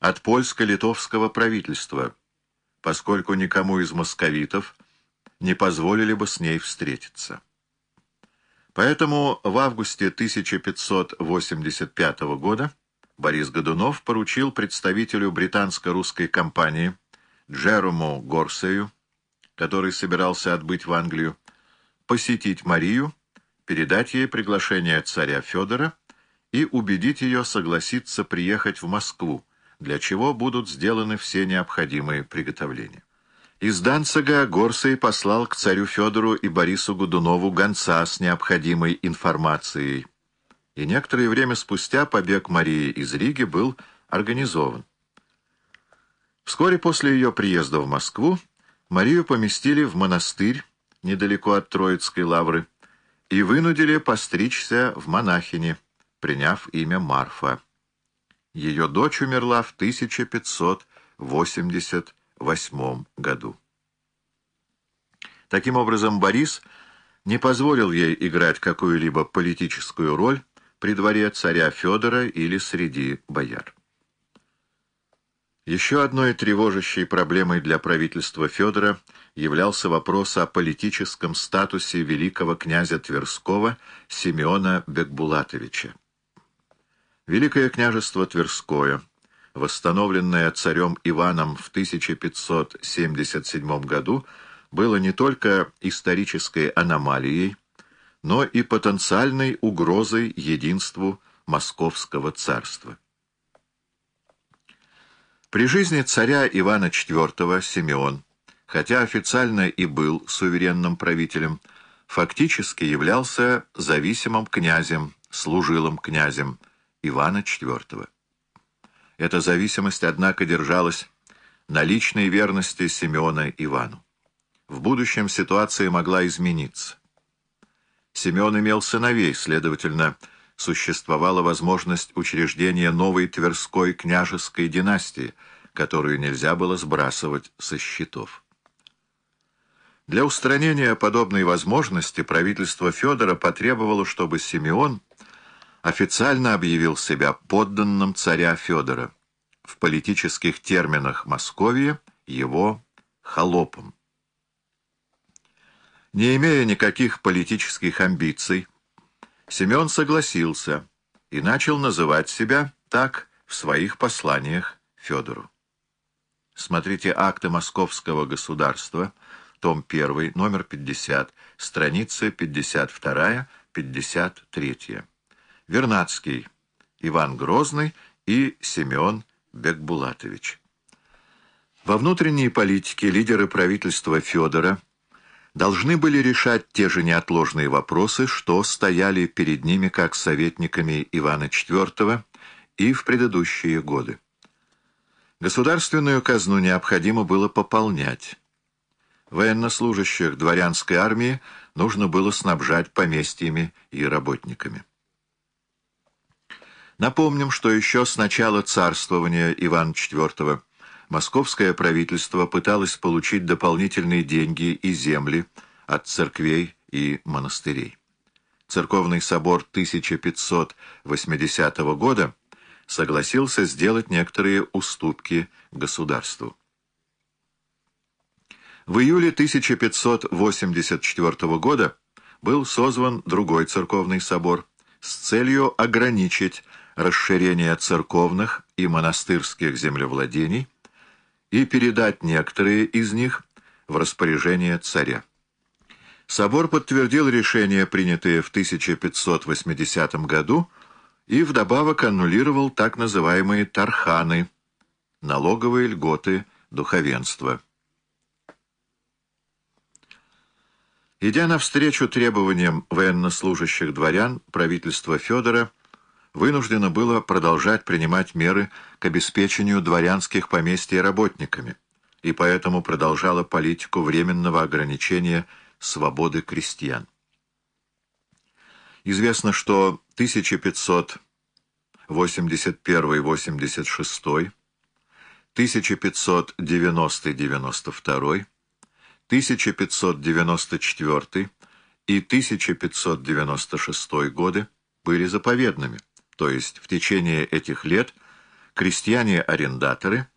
от польско-литовского правительства, поскольку никому из московитов не позволили бы с ней встретиться. Поэтому в августе 1585 года Борис Годунов поручил представителю британско-русской компании Джерому Горсею, который собирался отбыть в Англию, посетить Марию, передать ей приглашение царя Федора и убедить ее согласиться приехать в Москву, для чего будут сделаны все необходимые приготовления. Из Данцига Горсей послал к царю Федору и Борису Годунову гонца с необходимой информацией, и некоторое время спустя побег Марии из Риги был организован. Вскоре после ее приезда в Москву Марию поместили в монастырь недалеко от Троицкой лавры и вынудили постричься в монахине, приняв имя Марфа. Ее дочь умерла в 1588 году. Таким образом, Борис не позволил ей играть какую-либо политическую роль при дворе царя Федора или среди бояр. Еще одной тревожащей проблемой для правительства Федора являлся вопрос о политическом статусе великого князя Тверского Симеона Бекбулатовича. Великое княжество Тверское, восстановленное царем Иваном в 1577 году, было не только исторической аномалией, но и потенциальной угрозой единству Московского царства. При жизни царя Ивана IV Симеон, хотя официально и был суверенным правителем, фактически являлся зависимым князем, служилым князем, Ивана IV. Эта зависимость, однако, держалась на личной верности Симеона Ивану. В будущем ситуация могла измениться. Семен имел сыновей, следовательно, существовала возможность учреждения новой Тверской княжеской династии, которую нельзя было сбрасывать со счетов. Для устранения подобной возможности правительство Федора потребовало, чтобы Симеон официально объявил себя подданным царя Федора, в политических терминах Московии его холопом. Не имея никаких политических амбиций, Семен согласился и начал называть себя так в своих посланиях Федору. Смотрите акты Московского государства, том 1, номер 50, страницы 52-53. Вернадский, Иван Грозный и Семен Бекбулатович. Во внутренней политике лидеры правительства Федора должны были решать те же неотложные вопросы, что стояли перед ними как советниками Ивана IV и в предыдущие годы. Государственную казну необходимо было пополнять. Военнослужащих дворянской армии нужно было снабжать поместьями и работниками. Напомним, что еще с начала царствования Ивана IV московское правительство пыталось получить дополнительные деньги и земли от церквей и монастырей. Церковный собор 1580 года согласился сделать некоторые уступки государству. В июле 1584 года был созван другой церковный собор с целью ограничить расширение церковных и монастырских землевладений и передать некоторые из них в распоряжение царя. Собор подтвердил решение, принятое в 1580 году, и вдобавок аннулировал так называемые тарханы, налоговые льготы духовенства. Идя навстречу требованиям военнослужащих дворян, правительство Федора вынуждено было продолжать принимать меры к обеспечению дворянских поместий работниками, и поэтому продолжало политику временного ограничения свободы крестьян. Известно, что 1581-86, 1590-92, 1594 и 1596 годы были заповедными то есть в течение этих лет крестьяне-арендаторы